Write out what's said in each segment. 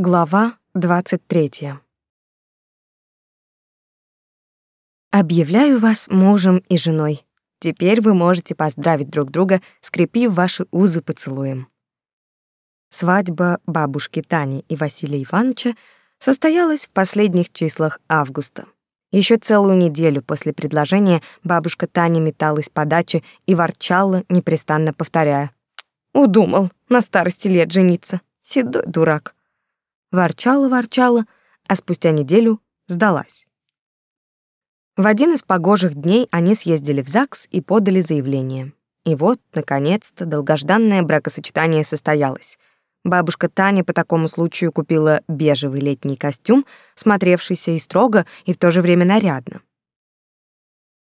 Глава 23. Объявляю вас мужем и женой. Теперь вы можете поздравить друг друга, скрепив ваши узы поцелуем. Свадьба бабушки Тани и Василия Ивановича состоялась в последних числах августа. Еще целую неделю после предложения бабушка Таня металась по даче и ворчала, непрестанно повторяя: "Удумал на старости лет жениться, седой дурак" ворчала-ворчала, а спустя неделю сдалась. В один из погожих дней они съездили в ЗАГС и подали заявление. И вот, наконец-то, долгожданное бракосочетание состоялось. Бабушка Таня по такому случаю купила бежевый летний костюм, смотревшийся и строго, и в то же время нарядно.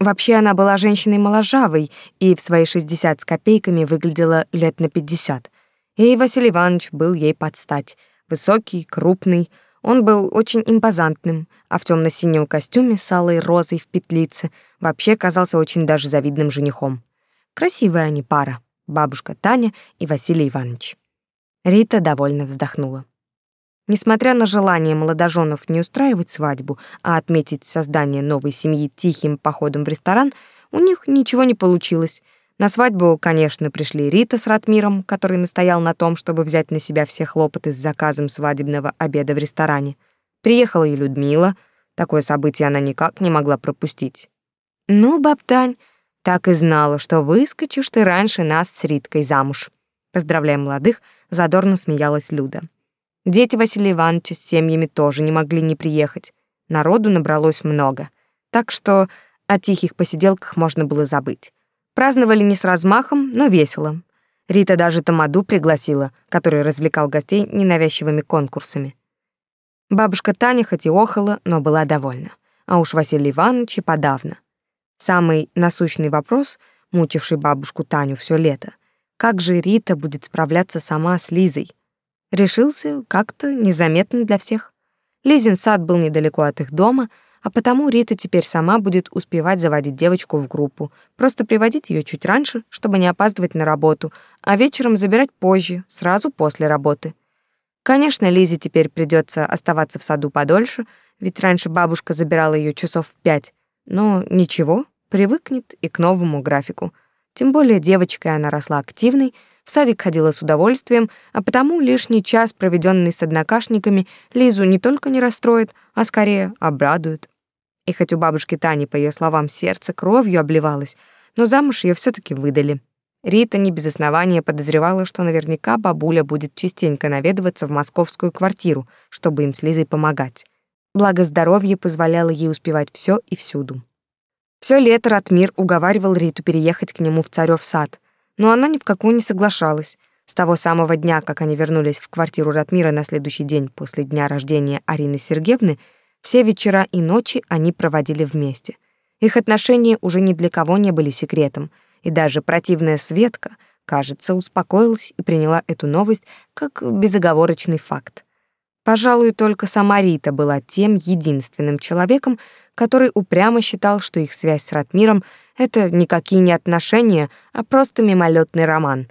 Вообще она была женщиной моложавой и в свои 60 с копейками выглядела лет на 50. И Василий Иванович был ей под стать — Высокий, крупный, он был очень импозантным, а в темно синем костюме с алой розой в петлице вообще казался очень даже завидным женихом. Красивая они пара, бабушка Таня и Василий Иванович. Рита довольно вздохнула. Несмотря на желание молодоженов не устраивать свадьбу, а отметить создание новой семьи тихим походом в ресторан, у них ничего не получилось — на свадьбу, конечно, пришли Рита с Ратмиром, который настоял на том, чтобы взять на себя все хлопоты с заказом свадебного обеда в ресторане. Приехала и Людмила. Такое событие она никак не могла пропустить. «Ну, бабтань, так и знала, что выскочишь ты раньше нас с Риткой замуж». Поздравляя молодых, задорно смеялась Люда. Дети Василия Ивановича с семьями тоже не могли не приехать. Народу набралось много. Так что о тихих посиделках можно было забыть. Праздновали не с размахом, но весело. Рита даже Тамаду пригласила, который развлекал гостей ненавязчивыми конкурсами. Бабушка Таня хоть и охала, но была довольна. А уж Василий Иванович и подавно. Самый насущный вопрос, мучивший бабушку Таню все лето, как же Рита будет справляться сама с Лизой? Решился как-то незаметно для всех. Лизин сад был недалеко от их дома — а потому Рита теперь сама будет успевать заводить девочку в группу, просто приводить ее чуть раньше, чтобы не опаздывать на работу, а вечером забирать позже, сразу после работы. Конечно, Лизе теперь придется оставаться в саду подольше, ведь раньше бабушка забирала ее часов в пять, но ничего, привыкнет и к новому графику. Тем более девочкой она росла активной, в садик ходила с удовольствием, а потому лишний час, проведенный с однокашниками, Лизу не только не расстроит, а скорее обрадует. И хоть у бабушки Тани, по ее словам, сердце кровью обливалось, но замуж ее все таки выдали. Рита не без основания подозревала, что наверняка бабуля будет частенько наведываться в московскую квартиру, чтобы им с Лизой помогать. Благо здоровье позволяло ей успевать все и всюду. Все лето Ратмир уговаривал Риту переехать к нему в Царёв сад — но она ни в какую не соглашалась. С того самого дня, как они вернулись в квартиру Ратмира на следующий день после дня рождения Арины Сергеевны, все вечера и ночи они проводили вместе. Их отношения уже ни для кого не были секретом, и даже противная Светка, кажется, успокоилась и приняла эту новость как безоговорочный факт. Пожалуй, только сама Рита была тем единственным человеком, который упрямо считал, что их связь с Ратмиром — это никакие не отношения, а просто мимолетный роман.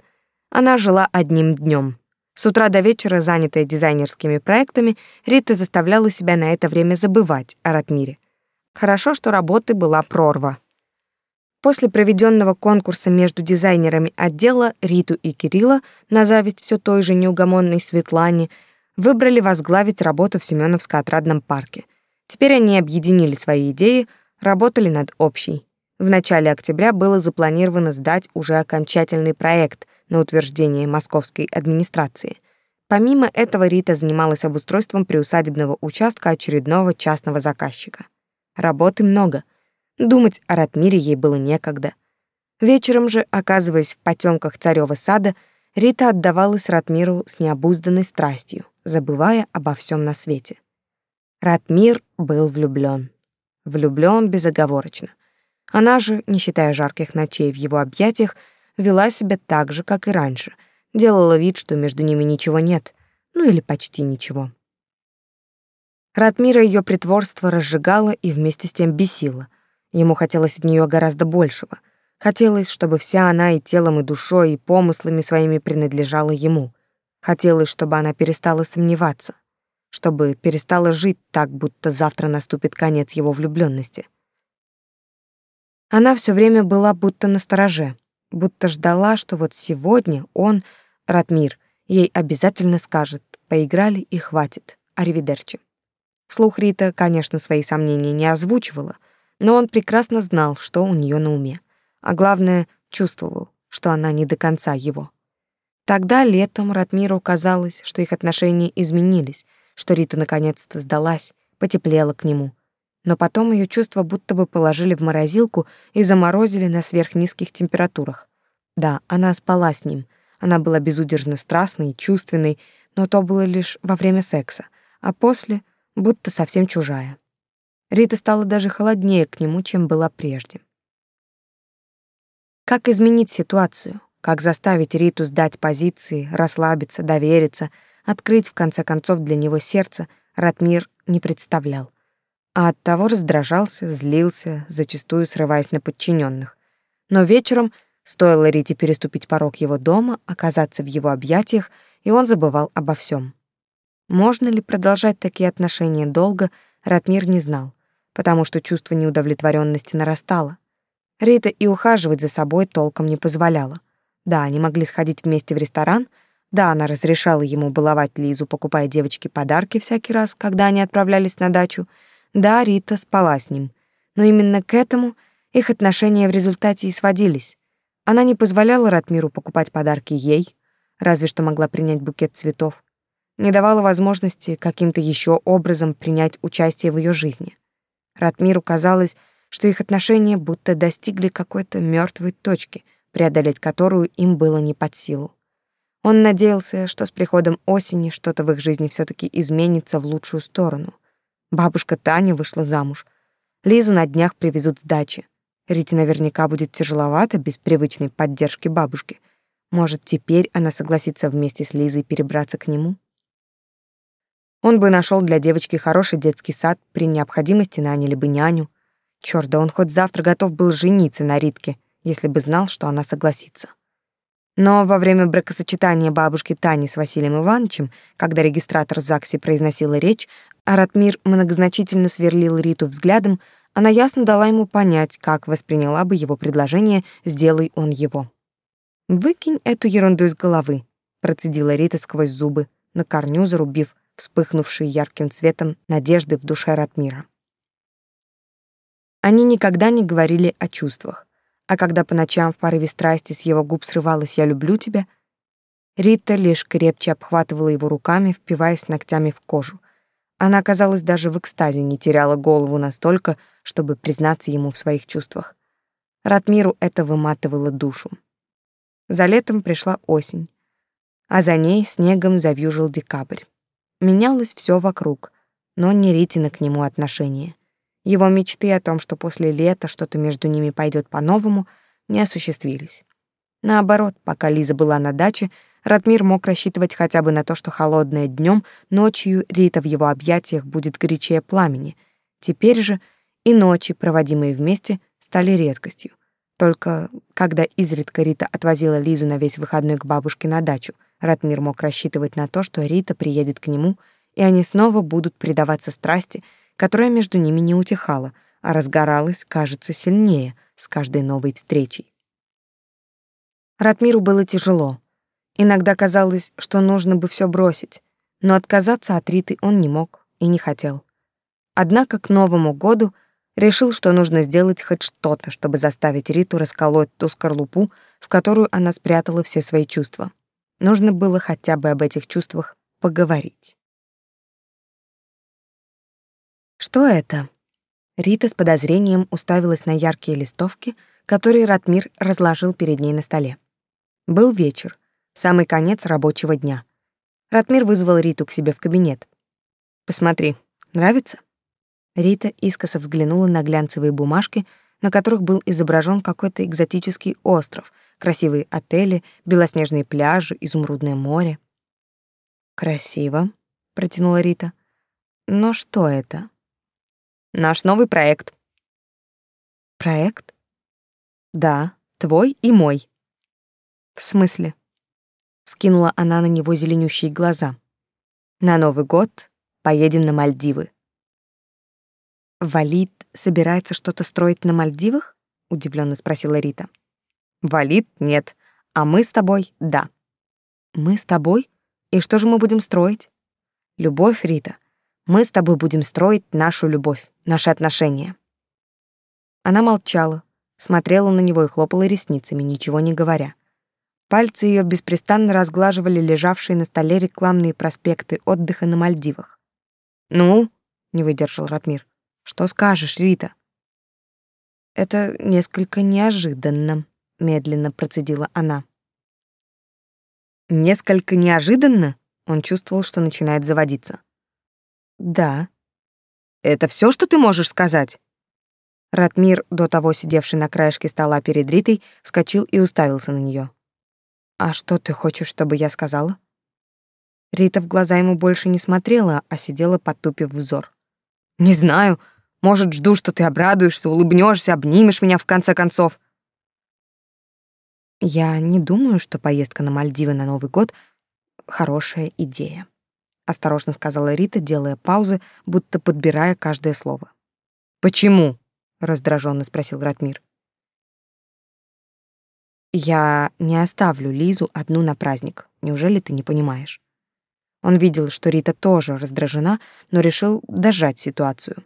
Она жила одним днем. С утра до вечера, занятая дизайнерскими проектами, Рита заставляла себя на это время забывать о Ратмире. Хорошо, что работы была прорва. После проведенного конкурса между дизайнерами отдела Риту и Кирилла, на зависть все той же неугомонной Светлане, выбрали возглавить работу в Семеновско-отрадном парке — Теперь они объединили свои идеи, работали над общей. В начале октября было запланировано сдать уже окончательный проект на утверждение московской администрации. Помимо этого Рита занималась обустройством приусадебного участка очередного частного заказчика. Работы много. Думать о Ратмире ей было некогда. Вечером же, оказываясь в потемках царёва сада, Рита отдавалась Ратмиру с необузданной страстью, забывая обо всем на свете. Ратмир был влюблён. Влюблён безоговорочно. Она же, не считая жарких ночей в его объятиях, вела себя так же, как и раньше. Делала вид, что между ними ничего нет. Ну или почти ничего. Ратмира её притворство разжигало и вместе с тем бесило. Ему хотелось от неё гораздо большего. Хотелось, чтобы вся она и телом, и душой, и помыслами своими принадлежала ему. Хотелось, чтобы она перестала сомневаться — чтобы перестала жить так, будто завтра наступит конец его влюблённости. Она всё время была будто на стороже, будто ждала, что вот сегодня он, Ратмир, ей обязательно скажет «поиграли и хватит, аривидерчи». Вслух Рита, конечно, свои сомнения не озвучивала, но он прекрасно знал, что у неё на уме, а главное, чувствовал, что она не до конца его. Тогда летом Ратмиру казалось, что их отношения изменились, что Рита наконец-то сдалась, потеплела к нему. Но потом ее чувства будто бы положили в морозилку и заморозили на сверхнизких температурах. Да, она спала с ним. Она была безудержно страстной и чувственной, но то было лишь во время секса, а после будто совсем чужая. Рита стала даже холоднее к нему, чем была прежде. Как изменить ситуацию? Как заставить Риту сдать позиции, расслабиться, довериться, открыть в конце концов для него сердце, Ратмир не представлял. А оттого раздражался, злился, зачастую срываясь на подчиненных. Но вечером, стоило Рите переступить порог его дома, оказаться в его объятиях, и он забывал обо всем. Можно ли продолжать такие отношения долго, Ратмир не знал, потому что чувство неудовлетворенности нарастало. Рита и ухаживать за собой толком не позволяла. Да, они могли сходить вместе в ресторан. Да, она разрешала ему баловать Лизу, покупая девочке подарки всякий раз, когда они отправлялись на дачу. Да, Рита спала с ним. Но именно к этому их отношения в результате и сводились. Она не позволяла Ратмиру покупать подарки ей, разве что могла принять букет цветов. Не давала возможности каким-то еще образом принять участие в ее жизни. Ратмиру казалось, что их отношения будто достигли какой-то мертвой точки — преодолеть которую им было не под силу. Он надеялся, что с приходом осени что-то в их жизни все таки изменится в лучшую сторону. Бабушка Таня вышла замуж. Лизу на днях привезут с дачи. Рите наверняка будет тяжеловато без привычной поддержки бабушки. Может, теперь она согласится вместе с Лизой перебраться к нему? Он бы нашел для девочки хороший детский сад, при необходимости наняли бы няню. Чёрт, да он хоть завтра готов был жениться на Ритке — если бы знал, что она согласится. Но во время бракосочетания бабушки Тани с Василием Ивановичем, когда регистратор в ЗАГСе произносила речь, а Ратмир многозначительно сверлил Риту взглядом, она ясно дала ему понять, как восприняла бы его предложение «сделай он его». «Выкинь эту ерунду из головы», — процедила Рита сквозь зубы, на корню зарубив вспыхнувшие ярким цветом надежды в душе Ратмира. Они никогда не говорили о чувствах. А когда по ночам в порыве страсти с его губ срывалось «я люблю тебя», Рита лишь крепче обхватывала его руками, впиваясь ногтями в кожу. Она, казалось, даже в экстазе не теряла голову настолько, чтобы признаться ему в своих чувствах. Ратмиру это выматывало душу. За летом пришла осень, а за ней снегом завьюжил декабрь. Менялось все вокруг, но не Ритина к нему отношение. Его мечты о том, что после лета что-то между ними пойдет по-новому, не осуществились. Наоборот, пока Лиза была на даче, Ратмир мог рассчитывать хотя бы на то, что холодное днем, ночью Рита в его объятиях будет горячее пламени. Теперь же и ночи, проводимые вместе, стали редкостью. Только когда изредка Рита отвозила Лизу на весь выходной к бабушке на дачу, Ратмир мог рассчитывать на то, что Рита приедет к нему, и они снова будут предаваться страсти, которая между ними не утихала, а разгоралась, кажется, сильнее с каждой новой встречей. Ратмиру было тяжело. Иногда казалось, что нужно бы все бросить, но отказаться от Риты он не мог и не хотел. Однако к Новому году решил, что нужно сделать хоть что-то, чтобы заставить Риту расколоть ту скорлупу, в которую она спрятала все свои чувства. Нужно было хотя бы об этих чувствах поговорить. Что это? Рита с подозрением уставилась на яркие листовки, которые Ратмир разложил перед ней на столе. Был вечер, самый конец рабочего дня. Ратмир вызвал Риту к себе в кабинет. «Посмотри, нравится?» Рита искоса взглянула на глянцевые бумажки, на которых был изображен какой-то экзотический остров, красивые отели, белоснежные пляжи, изумрудное море. «Красиво», — протянула Рита. «Но что это?» Наш новый проект. Проект? Да, твой и мой. В смысле? Скинула она на него зеленющие глаза. На Новый год Поедем на Мальдивы. Валид собирается что-то строить на Мальдивах? удивленно спросила Рита. Валид нет, а мы с тобой да. Мы с тобой? И что же мы будем строить? Любовь, Рита. Мы с тобой будем строить нашу любовь, наши отношения. Она молчала, смотрела на него и хлопала ресницами, ничего не говоря. Пальцы ее беспрестанно разглаживали лежавшие на столе рекламные проспекты отдыха на Мальдивах. «Ну?» — не выдержал Ратмир. «Что скажешь, Рита?» «Это несколько неожиданно», — медленно процедила она. «Несколько неожиданно?» Он чувствовал, что начинает заводиться. «Да». «Это все, что ты можешь сказать?» Ратмир, до того сидевший на краешке стола перед Ритой, вскочил и уставился на нее. «А что ты хочешь, чтобы я сказала?» Рита в глаза ему больше не смотрела, а сидела, потупив взор. «Не знаю. Может, жду, что ты обрадуешься, улыбнешься, обнимешь меня в конце концов». «Я не думаю, что поездка на Мальдивы на Новый год — хорошая идея», — осторожно сказала Рита, делая паузы, будто подбирая каждое слово. «Почему?» — раздраженно спросил Ратмир. Я не оставлю Лизу одну на праздник. Неужели ты не понимаешь? Он видел, что Рита тоже раздражена, но решил дожать ситуацию.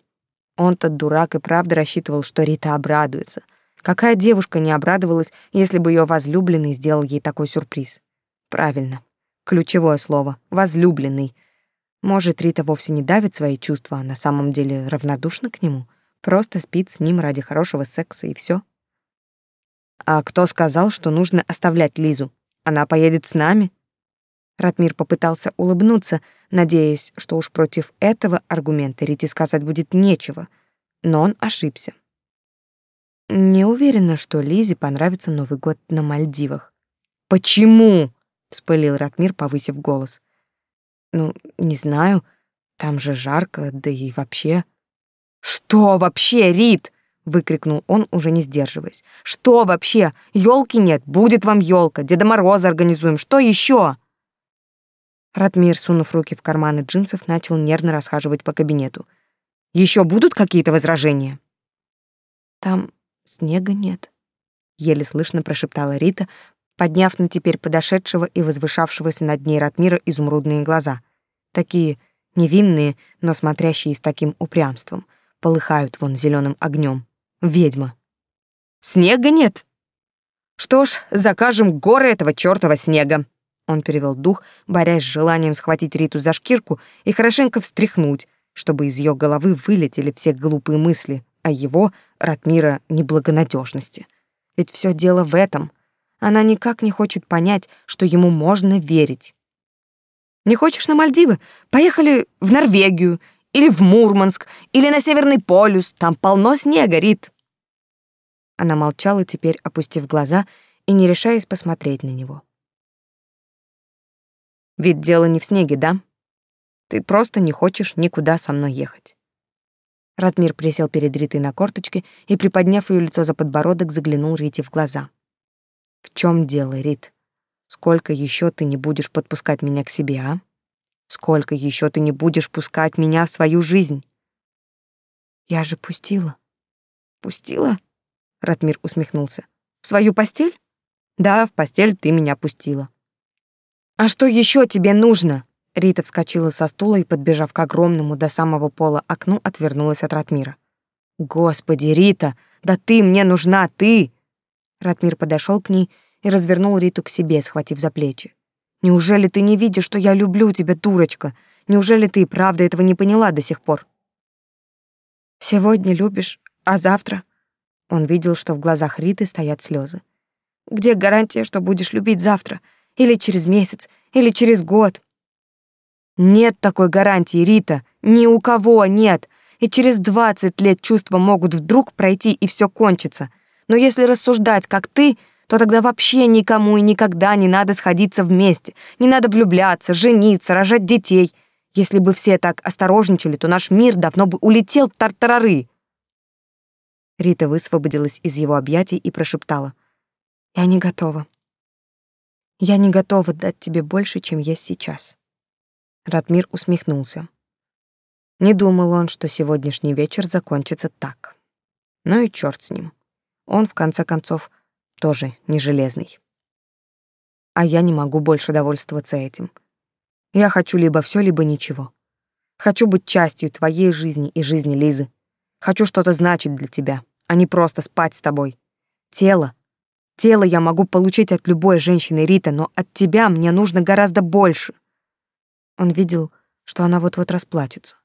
Он-то дурак и правда рассчитывал, что Рита обрадуется. Какая девушка не обрадовалась, если бы ее возлюбленный сделал ей такой сюрприз? Правильно. Ключевое слово возлюбленный. Может, Рита вовсе не давит свои чувства, а на самом деле равнодушна к нему, просто спит с ним ради хорошего секса и все. А кто сказал, что нужно оставлять Лизу? Она поедет с нами. Ратмир попытался улыбнуться, надеясь, что уж против этого аргумента Рите сказать будет нечего, но он ошибся. Не уверена, что Лизе понравится Новый год на Мальдивах. Почему? вспылил Ратмир, повысив голос. Ну, не знаю, там же жарко, да и вообще. Что вообще, Рит? Выкрикнул он, уже не сдерживаясь. Что вообще? Ёлки нет, будет вам ёлка, Деда Мороза организуем. Что еще? Ратмир, сунув руки в карманы джинсов, начал нервно расхаживать по кабинету. Еще будут какие-то возражения? Там снега нет, еле слышно прошептала Рита, подняв на теперь подошедшего и возвышавшегося над ней Ратмира изумрудные глаза. Такие невинные, но смотрящие с таким упрямством, полыхают вон зеленым огнем ведьма. Снега нет. Что ж, закажем горы этого чёртова снега. Он перевел дух, борясь с желанием схватить Риту за шкирку и хорошенько встряхнуть, чтобы из ее головы вылетели все глупые мысли о его, Ратмира, неблагонадежности. Ведь все дело в этом. Она никак не хочет понять, что ему можно верить. Не хочешь на Мальдивы? Поехали в Норвегию или в Мурманск, или на Северный полюс. Там полно снега, Рит. Она молчала теперь, опустив глаза и не решаясь посмотреть на него. Ведь дело не в снеге, да? Ты просто не хочешь никуда со мной ехать. Ратмир присел перед Ритой на корточки и, приподняв ее лицо за подбородок, заглянул Рите в глаза. В чем дело, Рит? Сколько еще ты не будешь подпускать меня к себе, а? Сколько еще ты не будешь пускать меня в свою жизнь? Я же пустила. Пустила? Ратмир усмехнулся. В свою постель? Да, в постель ты меня пустила. А что еще тебе нужно? Рита вскочила со стула и, подбежав к огромному до самого пола окну, отвернулась от Ратмира. Господи, Рита, да ты мне нужна, ты! Ратмир подошел к ней и развернул Риту к себе, схватив за плечи. Неужели ты не видишь, что я люблю тебя, дурочка? Неужели ты правда этого не поняла до сих пор? Сегодня любишь, а завтра? Он видел, что в глазах Риты стоят слезы. Где гарантия, что будешь любить завтра, или через месяц, или через год? Нет такой гарантии, Рита, ни у кого нет. И через двадцать лет чувства могут вдруг пройти и все кончится. Но если рассуждать, как ты, то тогда вообще никому и никогда не надо сходиться вместе, не надо влюбляться, жениться, рожать детей. Если бы все так осторожничали, то наш мир давно бы улетел в тартарары. Рита высвободилась из его объятий и прошептала. «Я не готова. Я не готова дать тебе больше, чем есть сейчас». Ратмир усмехнулся. Не думал он, что сегодняшний вечер закончится так. Ну и черт с ним. Он, в конце концов, тоже не железный. А я не могу больше довольствоваться этим. Я хочу либо все, либо ничего. Хочу быть частью твоей жизни и жизни Лизы. Хочу что-то значить для тебя, а не просто спать с тобой. Тело. Тело я могу получить от любой женщины, Рита, но от тебя мне нужно гораздо больше. Он видел, что она вот-вот расплачется,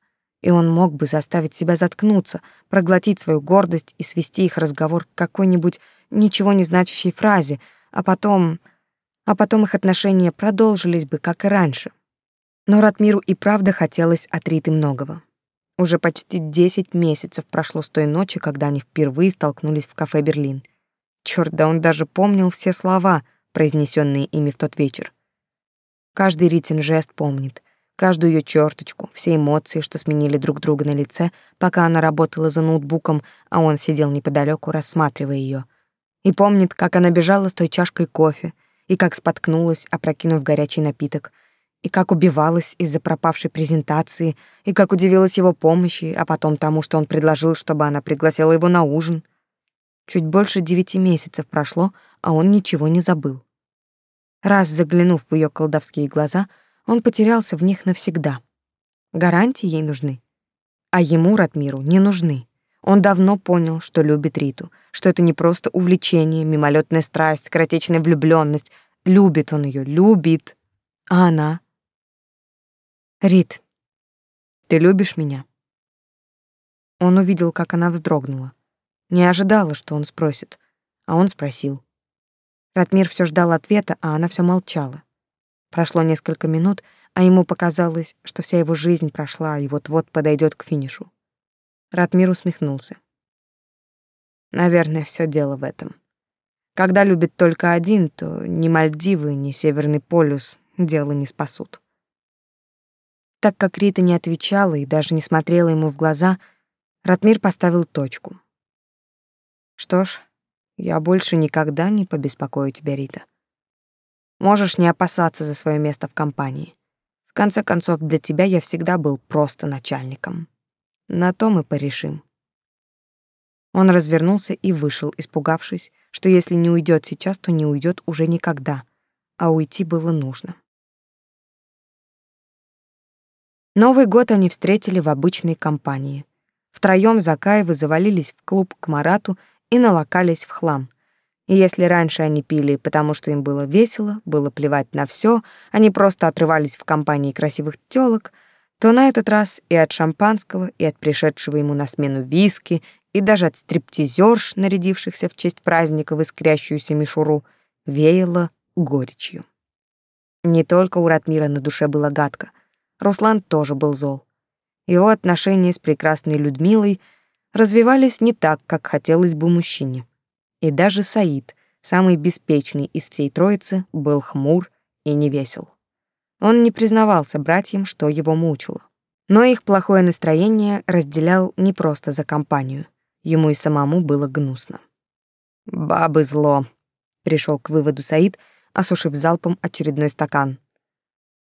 и он мог бы заставить себя заткнуться, проглотить свою гордость и свести их разговор к какой-нибудь ничего не значащей фразе, а потом... А потом их отношения продолжились бы, как и раньше. Но Ратмиру и правда хотелось от Риты многого. Уже почти десять месяцев прошло с той ночи, когда они впервые столкнулись в кафе «Берлин». Чёрт, да он даже помнил все слова, произнесенные ими в тот вечер. Каждый Ритин жест помнит, каждую ее черточку, все эмоции, что сменили друг друга на лице, пока она работала за ноутбуком, а он сидел неподалеку, рассматривая ее. И помнит, как она бежала с той чашкой кофе, и как споткнулась, опрокинув горячий напиток — и как убивалась из-за пропавшей презентации, и как удивилась его помощи, а потом тому, что он предложил, чтобы она пригласила его на ужин. Чуть больше девяти месяцев прошло, а он ничего не забыл. Раз заглянув в ее колдовские глаза, он потерялся в них навсегда. Гарантии ей нужны, а ему, Ратмиру, не нужны. Он давно понял, что любит Риту, что это не просто увлечение, мимолетная страсть, скоротечная влюбленность. Любит он ее, любит. А она? Рит, ты любишь меня? Он увидел, как она вздрогнула. Не ожидала, что он спросит, а он спросил. Ратмир все ждал ответа, а она все молчала. Прошло несколько минут, а ему показалось, что вся его жизнь прошла и вот-вот подойдет к финишу. Ратмир усмехнулся. Наверное, все дело в этом. Когда любит только один, то ни Мальдивы, ни Северный полюс дело не спасут. Так как Рита не отвечала и даже не смотрела ему в глаза, Ратмир поставил точку. Что ж, я больше никогда не побеспокою тебя, Рита. Можешь не опасаться за свое место в компании. В конце концов, для тебя я всегда был просто начальником. На то мы порешим. Он развернулся и вышел, испугавшись, что если не уйдет сейчас, то не уйдет уже никогда, а уйти было нужно. Новый год они встретили в обычной компании. Втроём Закаевы завалились в клуб к Марату и налокались в хлам. И если раньше они пили, потому что им было весело, было плевать на всё, они просто отрывались в компании красивых тёлок, то на этот раз и от шампанского, и от пришедшего ему на смену виски, и даже от стриптизерш, нарядившихся в честь праздника в искрящуюся мишуру, веяло горечью. Не только у Ратмира на душе было гадко. Руслан тоже был зол. Его отношения с прекрасной Людмилой развивались не так, как хотелось бы мужчине. И даже Саид, самый беспечный из всей троицы, был хмур и невесел. Он не признавался братьям, что его мучило. Но их плохое настроение разделял не просто за компанию. Ему и самому было гнусно. «Бабы зло», — пришел к выводу Саид, осушив залпом очередной стакан.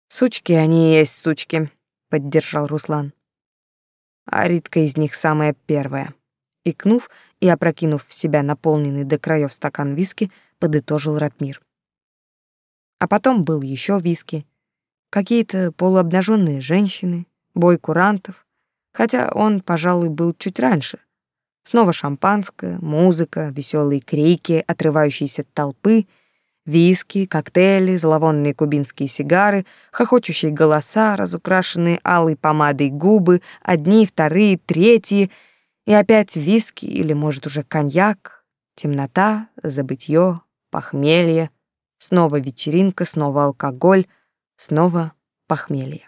Сучки они и есть сучки, поддержал Руслан. А Ритка из них самая первая. Икнув и опрокинув в себя наполненный до краев стакан виски, подытожил Ратмир. А потом был еще виски, какие-то полуобнаженные женщины, бой курантов, хотя он, пожалуй, был чуть раньше. Снова шампанское, музыка, веселые крики, отрывающиеся от толпы — Виски, коктейли, зловонные кубинские сигары, хохочущие голоса, разукрашенные алой помадой губы, одни, вторые, третьи, и опять виски или, может, уже коньяк, темнота, забытье, похмелье, снова вечеринка, снова алкоголь, снова похмелье.